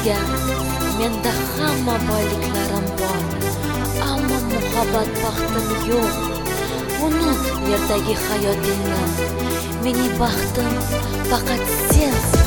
sizga menda hamma boyliklarim bor ammo muhabbat baxtim yo'q. Unut yerdagi hayotingni mening baxtim faqat sensan